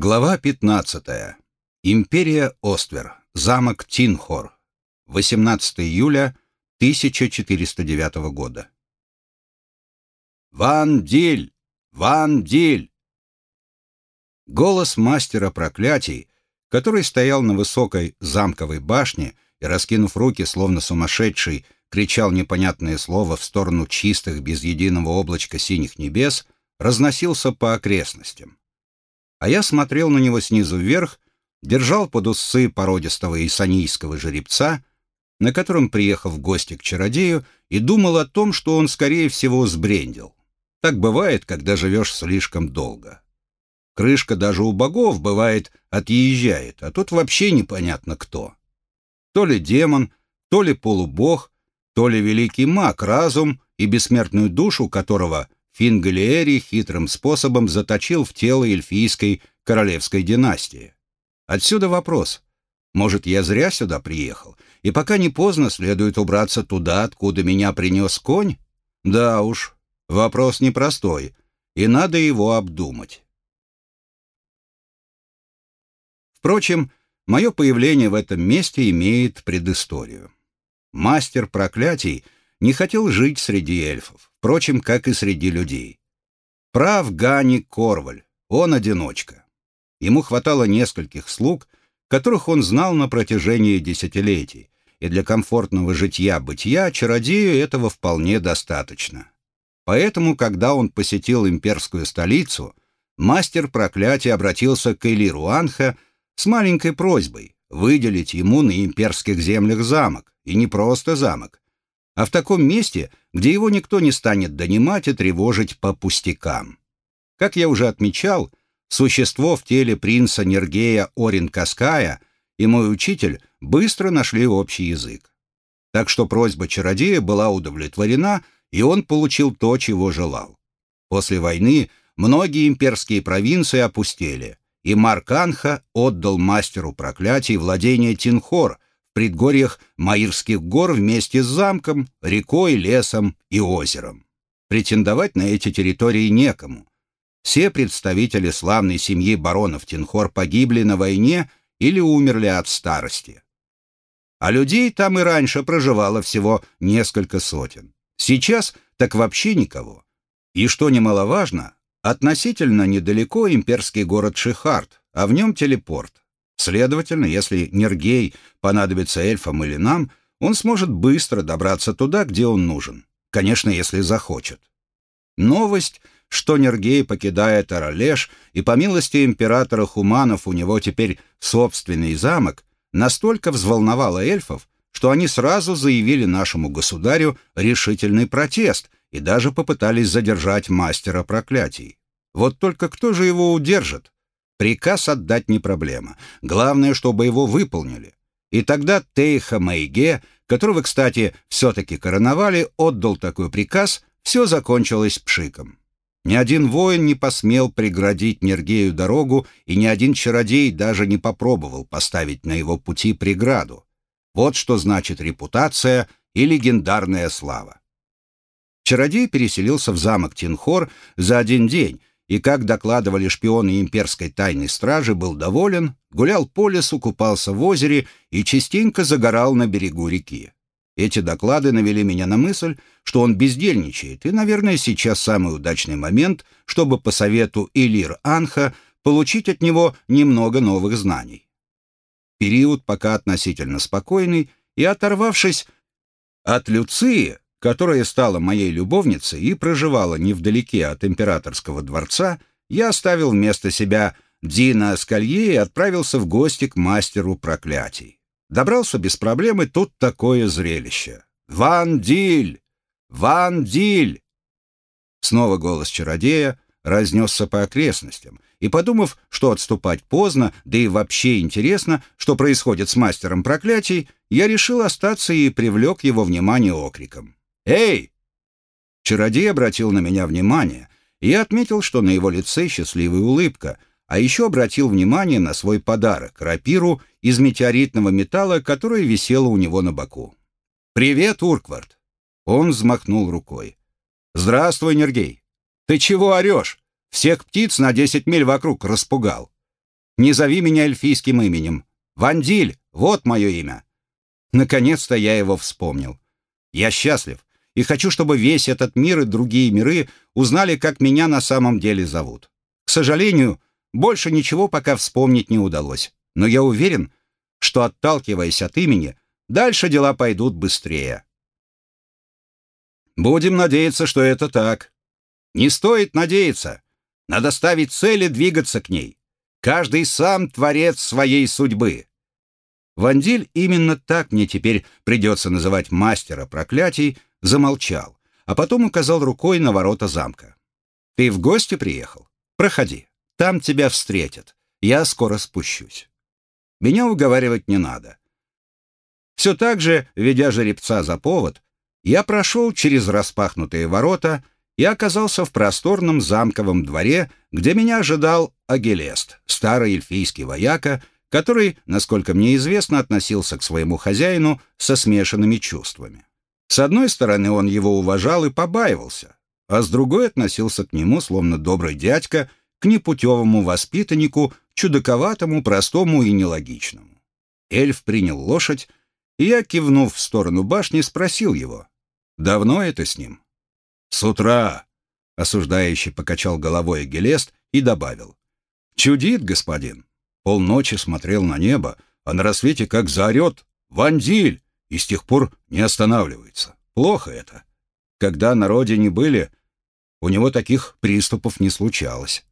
Глава 15. Империя Оствер. Замок Тинхор. 18 июля 1409 года. «Ван Диль! Ван Диль!» Голос мастера проклятий, который стоял на высокой замковой башне и, раскинув руки, словно сумасшедший, кричал непонятное слово в сторону чистых, без единого облачка синих небес, разносился по окрестностям а я смотрел на него снизу вверх, держал под усы породистого исанийского жеребца, на котором приехал в гости к чародею, и думал о том, что он, скорее всего, сбрендил. Так бывает, когда живешь слишком долго. Крышка даже у богов, бывает, отъезжает, а тут вообще непонятно кто. То ли демон, то ли полубог, то ли великий маг, разум и бессмертную душу которого Фингалиери хитрым способом заточил в тело эльфийской королевской династии. Отсюда вопрос. Может, я зря сюда приехал, и пока не поздно следует убраться туда, откуда меня принес конь? Да уж, вопрос непростой, и надо его обдумать. Впрочем, мое появление в этом месте имеет предысторию. Мастер проклятий не хотел жить среди эльфов впрочем, как и среди людей. Прав Гани Корваль, он одиночка. Ему хватало нескольких слуг, которых он знал на протяжении десятилетий, и для комфортного житья-бытия чародею этого вполне достаточно. Поэтому, когда он посетил имперскую столицу, мастер проклятия обратился к Элиру Анха с маленькой просьбой выделить ему на имперских землях замок, и не просто замок, а в таком месте, где его никто не станет донимать и тревожить по пустякам. Как я уже отмечал, существо в теле принца Нергея Орин-Каская и мой учитель быстро нашли общий язык. Так что просьба чародея была удовлетворена, и он получил то, чего желал. После войны многие имперские провинции опустели, и Марк Анха отдал мастеру проклятий владение Тинхор – предгорьях Маирских гор вместе с замком, рекой, лесом и озером. Претендовать на эти территории некому. Все представители славной семьи баронов Тинхор погибли на войне или умерли от старости. А людей там и раньше проживало всего несколько сотен. Сейчас так вообще никого. И что немаловажно, относительно недалеко имперский город Шихард, а в нем телепорт. Следовательно, если Нергей понадобится эльфам или нам, он сможет быстро добраться туда, где он нужен. Конечно, если захочет. Новость, что Нергей покидает Аралеш, и по милости императора Хуманов у него теперь собственный замок, настолько взволновала эльфов, что они сразу заявили нашему государю решительный протест и даже попытались задержать мастера проклятий. Вот только кто же его удержит? Приказ отдать не проблема. Главное, чтобы его выполнили. И тогда Тейха Майге, которого, кстати, все-таки короновали, отдал такой приказ, все закончилось пшиком. Ни один воин не посмел преградить Нергею дорогу, и ни один чародей даже не попробовал поставить на его пути преграду. Вот что значит репутация и легендарная слава. Чародей переселился в замок Тинхор за один день, и, как докладывали шпионы имперской тайной стражи, был доволен, гулял по лесу, купался в озере и частенько загорал на берегу реки. Эти доклады навели меня на мысль, что он бездельничает, и, наверное, сейчас самый удачный момент, чтобы по совету Илир Анха получить от него немного новых знаний. Период пока относительно спокойный, и, оторвавшись от Люции, которая стала моей любовницей и проживала невдалеке от императорского дворца, я оставил вместо себя Дина Аскалье и отправился в гости к мастеру проклятий. Добрался без проблем, и тут такое зрелище. «Ван Диль! Ван Диль!» Снова голос чародея разнесся по окрестностям, и, подумав, что отступать поздно, да и вообще интересно, что происходит с мастером проклятий, я решил остаться и привлек его внимание окриком. «Эй!» Чародей обратил на меня внимание, и отметил, что на его лице счастливая улыбка, а еще обратил внимание на свой подарок — рапиру из метеоритного металла, которая висела у него на боку. «Привет, Урквард!» Он взмахнул рукой. «Здравствуй, Нергей! Ты чего орешь? Всех птиц на десять миль вокруг распугал. Не зови меня эльфийским именем. Вандиль, вот мое имя. Наконец-то я его вспомнил. Я счастлив и хочу, чтобы весь этот мир и другие миры узнали, как меня на самом деле зовут. К сожалению, больше ничего пока вспомнить не удалось, но я уверен, что, отталкиваясь от имени, дальше дела пойдут быстрее. Будем надеяться, что это так. Не стоит надеяться. Надо ставить цель и двигаться к ней. Каждый сам творец своей судьбы. Вандиль, именно так мне теперь придется называть мастера проклятий, замолчал, а потом указал рукой на ворота замка. «Ты в гости приехал? Проходи. Там тебя встретят. Я скоро спущусь». Меня уговаривать не надо. Все так же, ведя жеребца за повод, я прошел через распахнутые ворота и оказался в просторном замковом дворе, где меня ожидал Агелест, старый эльфийский вояка, который, насколько мне известно, относился к своему хозяину со смешанными чувствами. С одной стороны, он его уважал и побаивался, а с другой относился к нему, словно добрый дядька, к непутевому воспитаннику, чудаковатому, простому и нелогичному. Эльф принял лошадь, и я, кивнув в сторону башни, спросил его, «Давно это с ним?» «С утра», — осуждающий покачал головой Гелест и добавил, «Чудит, господин. Полночи смотрел на небо, а на рассвете как заорет «Вандиль!» и с тех пор не останавливается. Плохо это. Когда на родине были, у него таких приступов не случалось.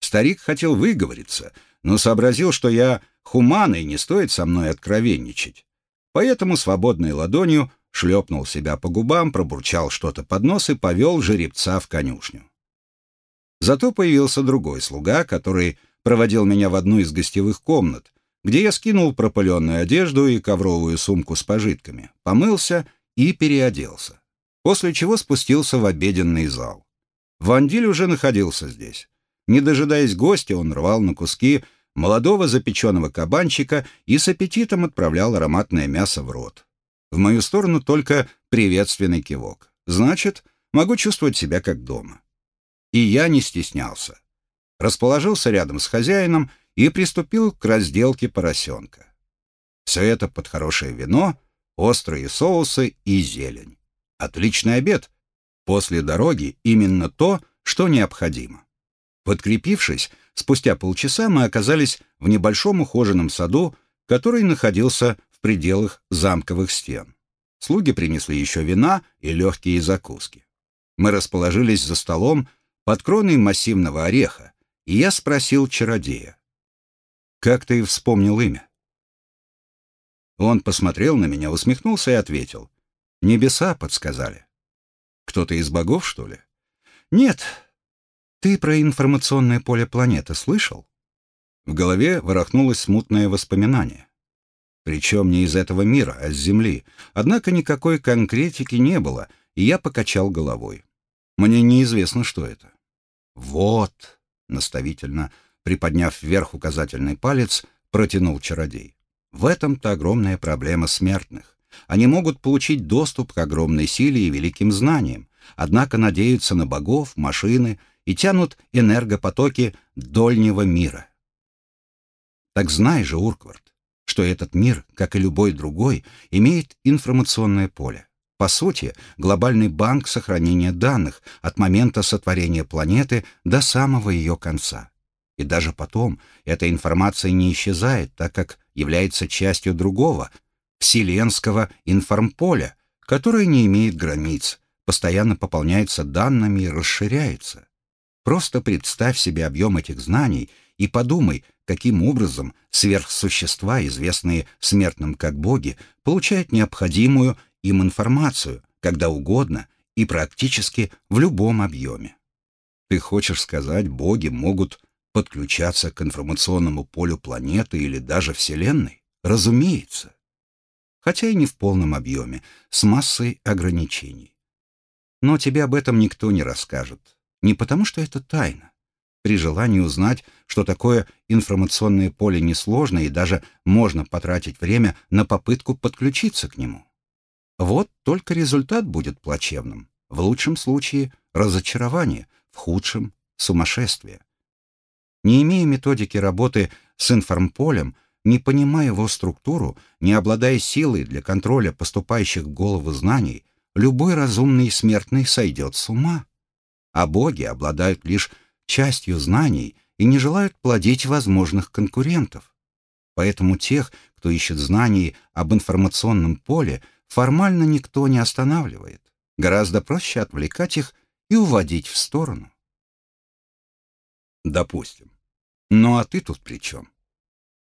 Старик хотел выговориться, но сообразил, что я хуман и не стоит со мной откровенничать. Поэтому свободной ладонью шлепнул себя по губам, пробурчал что-то под нос и повел жеребца в конюшню. Зато появился другой слуга, который проводил меня в одну из гостевых комнат, где я скинул пропыленную одежду и ковровую сумку с пожитками, помылся и переоделся, после чего спустился в обеденный зал. Вандиль уже находился здесь. Не дожидаясь гостя, он рвал на куски молодого запеченного кабанчика и с аппетитом отправлял ароматное мясо в рот. В мою сторону только приветственный кивок. Значит, могу чувствовать себя как дома. И я не стеснялся. Расположился рядом с хозяином и приступил к разделке поросенка. Все это под хорошее вино, острые соусы и зелень. Отличный обед. После дороги именно то, что необходимо. Подкрепившись, спустя полчаса мы оказались в небольшом ухоженном саду, который находился в пределах замковых стен. Слуги принесли еще вина и легкие закуски. Мы расположились за столом под кроной массивного ореха, и я спросил чародея. «Как ты вспомнил имя?» Он посмотрел на меня, усмехнулся и ответил. «Небеса подсказали». «Кто-то из богов, что ли?» «Нет, ты про информационное поле планеты слышал? В голове ворохнулось смутное воспоминание. Причем не из этого мира, а с Земли. Однако никакой конкретики не было, и я покачал головой. Мне неизвестно, что это. «Вот», — наставительно, приподняв вверх указательный палец, протянул чародей. «В этом-то огромная проблема смертных. Они могут получить доступ к огромной силе и великим знаниям, однако надеются на богов, машины и тянут энергопотоки дольнего мира. Так знай же, Урквард, что этот мир, как и любой другой, имеет информационное поле. По сути, глобальный банк сохранения данных от момента сотворения планеты до самого ее конца. И даже потом эта информация не исчезает, так как является частью другого, вселенского информполя, которое не имеет границ, постоянно пополняется данными и расширяется. Просто представь себе объем этих знаний и подумай, каким образом сверхсущества, известные смертным как боги, получают необходимую им информацию, когда угодно и практически в любом объеме. Ты хочешь сказать, боги могут подключаться к информационному полю планеты или даже Вселенной? Разумеется. Хотя и не в полном объеме, с массой ограничений. Но тебе об этом никто не расскажет не потому, что это тайна. При желании узнать, что такое информационное поле несложно и даже можно потратить время на попытку подключиться к нему. Вот только результат будет плачевным. В лучшем случае разочарование, в худшем — сумасшествие. Не имея методики работы с информполем, не понимая его структуру, не обладая силой для контроля поступающих в голову знаний, любой разумный смертный сойдет с ума. А боги обладают лишь частью знаний и не желают плодить возможных конкурентов. Поэтому тех, кто ищет знаний об информационном поле, формально никто не останавливает. Гораздо проще отвлекать их и уводить в сторону. Допустим. Ну а ты тут при чем?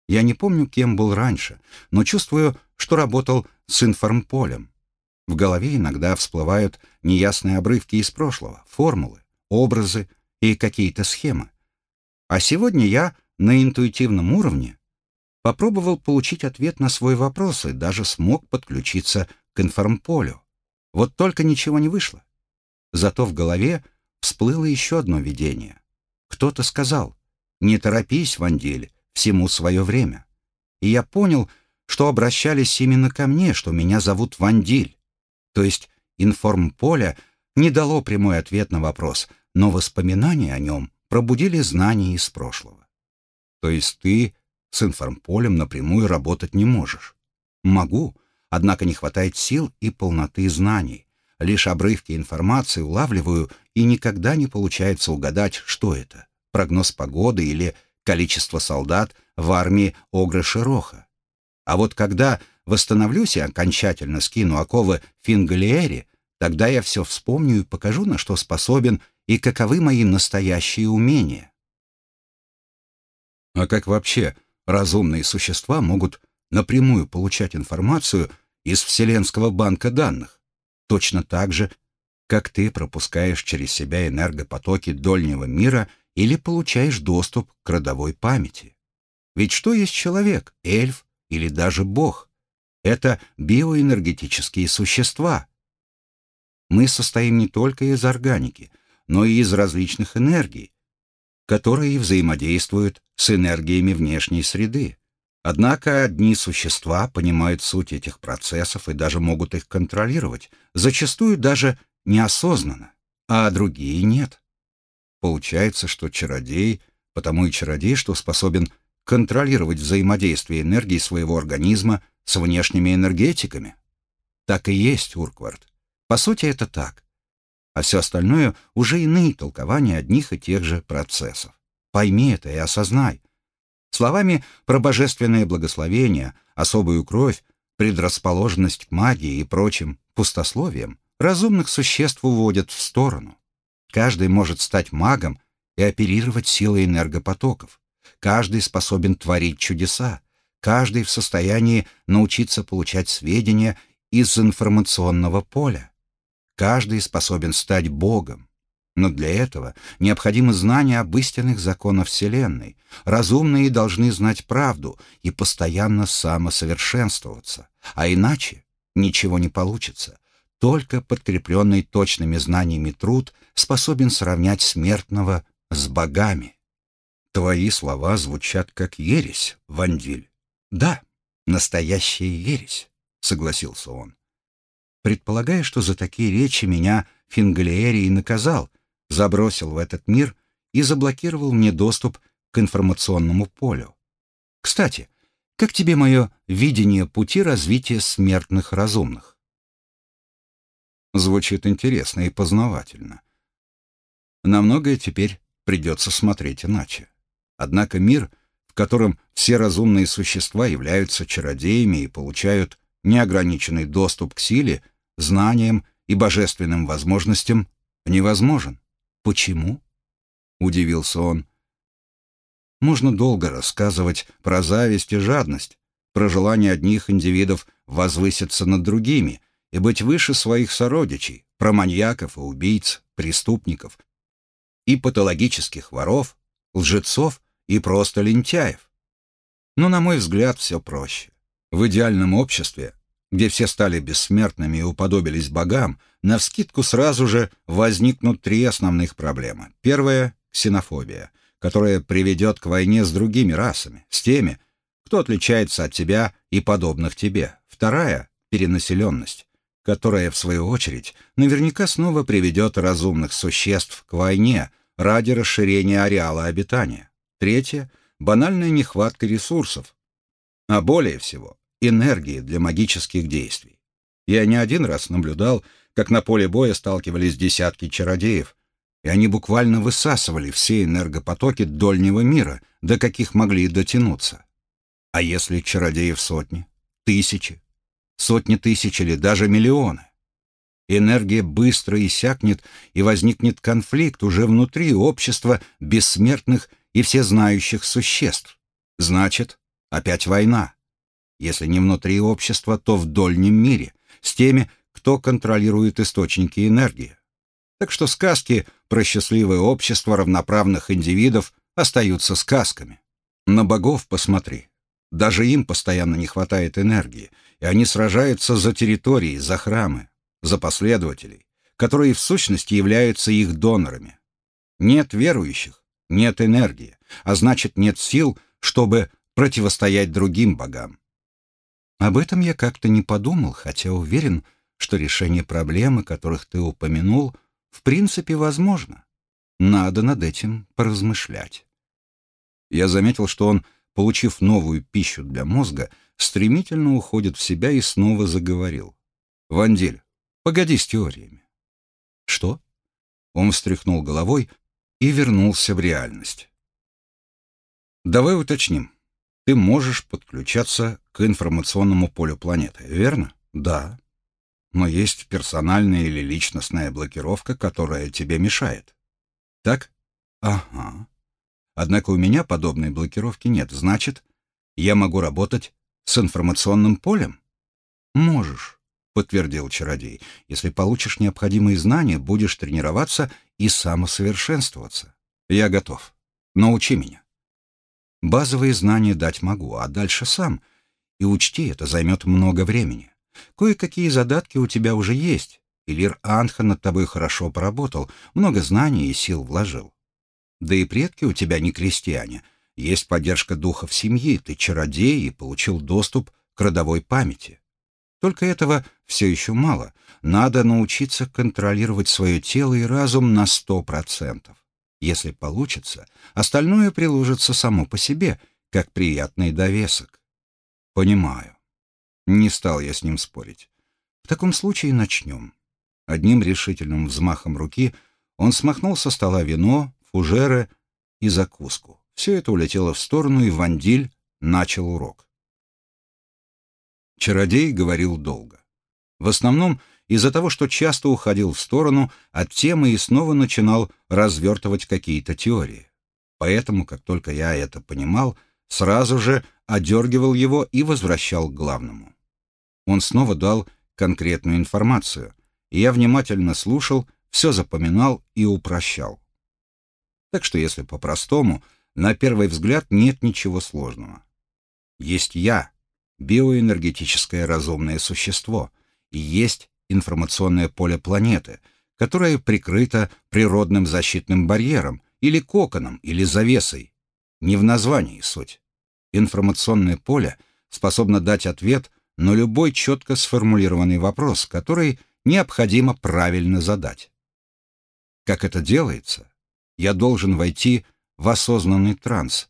Я не помню, кем был раньше, но чувствую, что работал с информполем. В голове иногда всплывают неясные обрывки из прошлого, формулы, образы и какие-то схемы. А сегодня я на интуитивном уровне попробовал получить ответ на свой вопрос и даже смог подключиться к информполю. Вот только ничего не вышло. Зато в голове всплыло еще одно видение. Кто-то сказал, «Не торопись, Вандель, всему свое время». И я понял, что обращались именно ко мне, что меня зовут Вандиль. То есть информполе не дало прямой ответ на вопрос, но воспоминания о нем пробудили знания из прошлого. То есть ты с информполем напрямую работать не можешь. Могу, однако не хватает сил и полноты знаний. Лишь обрывки информации улавливаю, и никогда не получается угадать, что это — прогноз погоды или количество солдат в армии Огра-Широха. А вот когда восстановлюсь и окончательно скину оковы Фингалиэри, тогда я все вспомню и покажу, на что способен и каковы мои настоящие умения. А как вообще разумные существа могут напрямую получать информацию из Вселенского банка данных? Точно так же, как ты пропускаешь через себя энергопотоки дольнего мира или получаешь доступ к родовой памяти. Ведь что есть человек, эльф или даже бог? Это биоэнергетические существа. Мы состоим не только из органики, но и из различных энергий, которые взаимодействуют с энергиями внешней среды. Однако одни существа понимают суть этих процессов и даже могут их контролировать, зачастую даже неосознанно, а другие нет. Получается, что чародей, потому и чародей, что способен контролировать взаимодействие энергии своего организма с внешними энергетиками. Так и есть, Урквард. По сути, это так. А все остальное уже иные толкования одних и тех же процессов. Пойми это и осознай. Словами про божественное благословение, особую кровь, предрасположенность к магии и прочим пустословием разумных существ уводят в сторону. Каждый может стать магом и оперировать силой энергопотоков. Каждый способен творить чудеса. Каждый в состоянии научиться получать сведения из информационного поля. Каждый способен стать Богом. Но для этого необходимо знание об истинных законах Вселенной. Разумные должны знать правду и постоянно самосовершенствоваться. А иначе ничего не получится. Только подкрепленный точными знаниями труд способен сравнять смертного с богами. Твои слова звучат как ересь, Вандиль. Да, настоящая ересь, согласился он. Предполагая, что за такие речи меня Фингалиерий наказал, забросил в этот мир и заблокировал мне доступ к информационному полю. Кстати, как тебе мое видение пути развития смертных разумных? Звучит интересно и познавательно. На многое теперь придется смотреть иначе. Однако мир, в котором все разумные существа являются чародеями и получают неограниченный доступ к силе, знаниям и божественным возможностям, невозможен. Почему? Удивился он. Можно долго рассказывать про зависть и жадность, про желание одних индивидов возвыситься над другими и быть выше своих сородичей, про маньяков и убийц, преступников и патологических воров, лжецов и просто лентяев. Но, на мой взгляд, все проще. В идеальном обществе, где все стали бессмертными и уподобились богам, навскидку сразу же возникнут три основных проблемы. Первая — ксенофобия, которая приведет к войне с другими расами, с теми, кто отличается от тебя и подобных тебе. Вторая — перенаселенность, которая, в свою очередь, наверняка снова приведет разумных существ к войне ради расширения ареала обитания. Третье — банальная нехватка ресурсов, а более всего — энергии для магических действий. Я не один раз наблюдал, как на поле боя сталкивались десятки чародеев, и они буквально высасывали все энергопотоки дольнего мира, до каких могли дотянуться. А если чародеев сотни, тысячи, сотни тысяч или даже миллионы? Энергия быстро иссякнет, и возникнет конфликт уже внутри общества бессмертных и всезнающих существ. Значит, опять война. Если не внутри общества, то в дольнем мире, с теми, кто контролирует источники энергии. Так что сказки про счастливое общество равноправных индивидов остаются сказками. На богов посмотри. Даже им постоянно не хватает энергии, и они сражаются за территории, за храмы, за последователей, которые в сущности являются их донорами. Нет верующих, нет энергии, а значит нет сил, чтобы противостоять другим богам. Об этом я как-то не подумал, хотя уверен, что решение проблемы, которых ты упомянул, в принципе возможно. Надо над этим поразмышлять. Я заметил, что он, получив новую пищу для мозга, стремительно уходит в себя и снова заговорил. «Вандиль, погоди с теориями». «Что?» Он встряхнул головой и вернулся в реальность. «Давай уточним. Ты можешь подключаться к информационному полю планеты, верно?» «Да», но есть персональная или личностная блокировка, которая тебе мешает. Так? Ага. Однако у меня подобной блокировки нет. Значит, я могу работать с информационным полем? Можешь, подтвердил чародей. Если получишь необходимые знания, будешь тренироваться и самосовершенствоваться. Я готов. Научи меня. Базовые знания дать могу, а дальше сам. И учти, это займет много времени. Кое-какие задатки у тебя уже есть, и Лир Анха над тобой хорошо поработал, много знаний и сил вложил. Да и предки у тебя не крестьяне, есть поддержка духов семьи, ты чародей и получил доступ к родовой памяти. Только этого все еще мало. Надо научиться контролировать свое тело и разум на сто процентов. Если получится, остальное приложится само по себе, как приятный довесок. Понимаю. Не стал я с ним спорить. В таком случае начнем. Одним решительным взмахом руки он смахнул со стола вино, фужеры и закуску. Все это улетело в сторону, и Вандиль начал урок. Чародей говорил долго. В основном из-за того, что часто уходил в сторону от темы и снова начинал развертывать какие-то теории. Поэтому, как только я это понимал, сразу же одергивал его и возвращал к главному. Он снова дал конкретную информацию, и я внимательно слушал, все запоминал и упрощал. Так что, если по-простому, на первый взгляд нет ничего сложного. Есть я, биоэнергетическое разумное существо, и есть информационное поле планеты, которое прикрыто природным защитным барьером или коконом, или завесой. Не в названии суть. Информационное поле способно дать ответ но любой четко сформулированный вопрос, который необходимо правильно задать. Как это делается? Я должен войти в осознанный транс,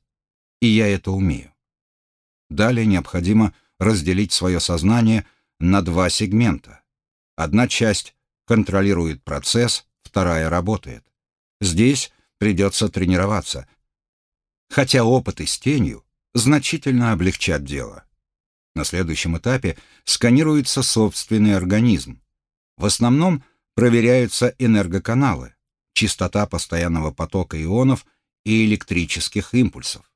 и я это умею. Далее необходимо разделить свое сознание на два сегмента. Одна часть контролирует процесс, вторая работает. Здесь придется тренироваться, хотя опыты с тенью значительно облегчат дело. На следующем этапе сканируется собственный организм. В основном проверяются энергоканалы, частота постоянного потока ионов и электрических импульсов.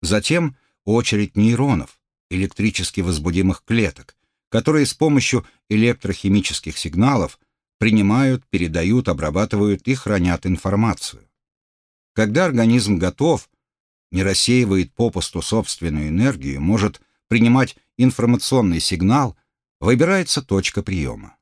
Затем очередь нейронов, электрически возбудимых клеток, которые с помощью электрохимических сигналов принимают, передают, обрабатывают и хранят информацию. Когда организм готов, не рассеивает попусту собственную энергию, может принимать информационный сигнал, выбирается точка приема.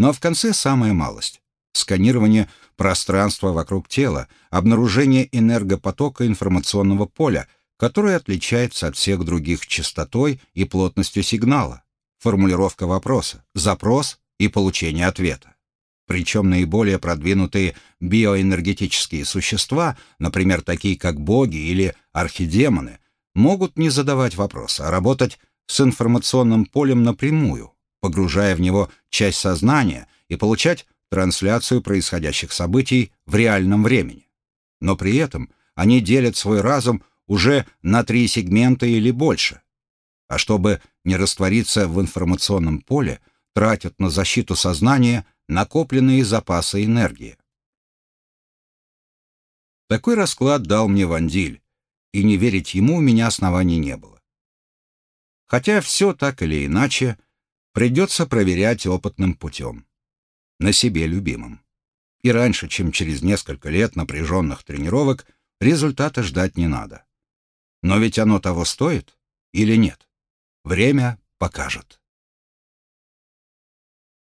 А в конце самая малость — сканирование пространства вокруг тела, обнаружение энергопотока информационного поля, которое отличается от всех других частотой и плотностью сигнала, формулировка вопроса, запрос и получение ответа. Причем наиболее продвинутые биоэнергетические существа, например, такие как боги или архидемоны, могут не задавать вопросы, а работать с информационным полем напрямую, погружая в него часть сознания и получать трансляцию происходящих событий в реальном времени. Но при этом они делят свой разум уже на три сегмента или больше. А чтобы не раствориться в информационном поле, тратят на защиту сознания накопленные запасы энергии. Такой расклад дал мне Вандиль, и не верить ему у меня оснований не было. Хотя все так или иначе придется проверять опытным путем, на себе любимым. И раньше, чем через несколько лет напряженных тренировок, результата ждать не надо. Но ведь оно того стоит или нет? Время покажет.